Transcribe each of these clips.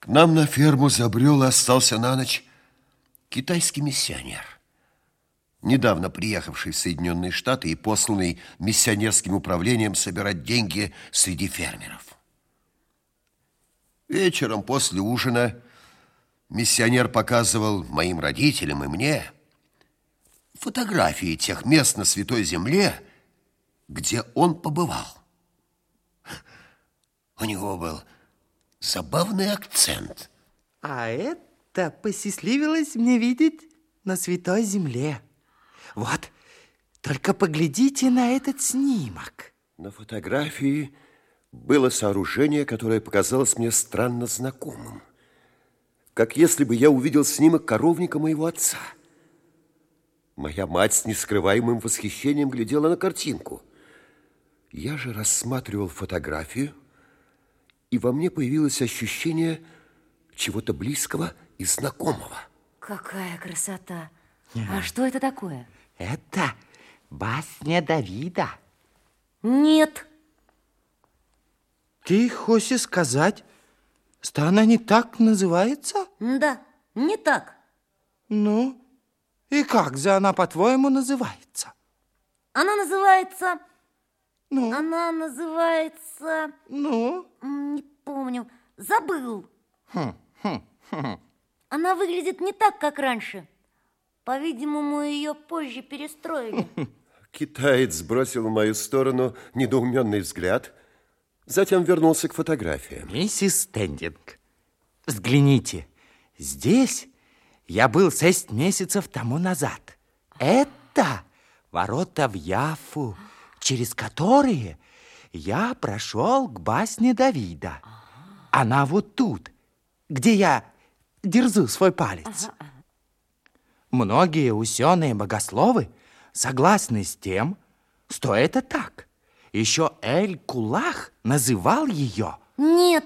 К нам на ферму забрел и остался на ночь китайский миссионер, недавно приехавший в Соединенные Штаты и посланный миссионерским управлением собирать деньги среди фермеров. Вечером после ужина миссионер показывал моим родителям и мне фотографии тех мест на Святой Земле, где он побывал. У него был забавный акцент. А это посчастливилось мне видеть на Святой Земле. Вот, только поглядите на этот снимок. На фотографии было сооружение, которое показалось мне странно знакомым. Как если бы я увидел снимок коровника моего отца. Моя мать с нескрываемым восхищением глядела на картинку. Я же рассматривал фотографию, и во мне появилось ощущение чего-то близкого и знакомого. Какая красота! А что это такое? Это басня Давида. Нет. Ты хочешь сказать, что она не так называется? Да, не так. Ну, и как же она, по-твоему, называется? Она называется... Ну? Она называется... Ну? Помню. Забыл. Хм, хм, хм. Она выглядит не так, как раньше. По-видимому, ее позже перестроили. Китаец сбросил в мою сторону недоуменный взгляд, затем вернулся к фотографиям. Миссис Стендинг, взгляните, здесь я был шесть месяцев тому назад. Это ворота в Яфу, через которые я прошел к басне Давида. Она вот тут, где я держу свой палец. Многие ученые богословы согласны с тем, что это так. Еще Эль-Кулах называл ее. Нет,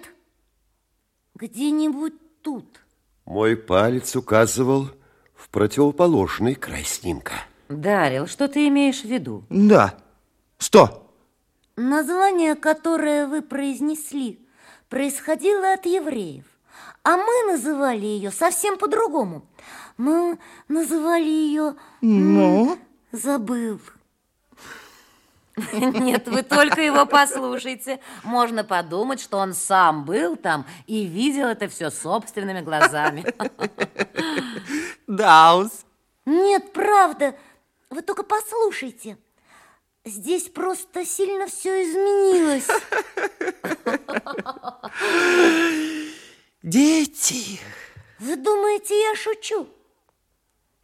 где-нибудь тут. Мой палец указывал в противоположный край снимка. Дарил, что ты имеешь в виду? Да. Что? Название, которое вы произнесли, происходило от евреев. А мы называли ее совсем по-другому. Мы называли ее... Ну? Забыл. Нет, вы только его послушайте. Можно подумать, что он сам был там и видел это все собственными глазами. Даус. Нет, правда. Вы только послушайте. Здесь просто сильно все изменилось. Дети. Вы думаете, я шучу?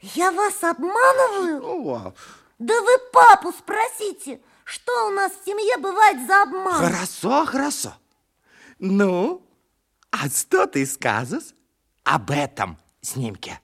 Я вас обманываю? О, Да вы папу спросите, что у нас в семье бывает за обман? хорошо, хорошо. Ну, а что ты скажешь об этом снимке?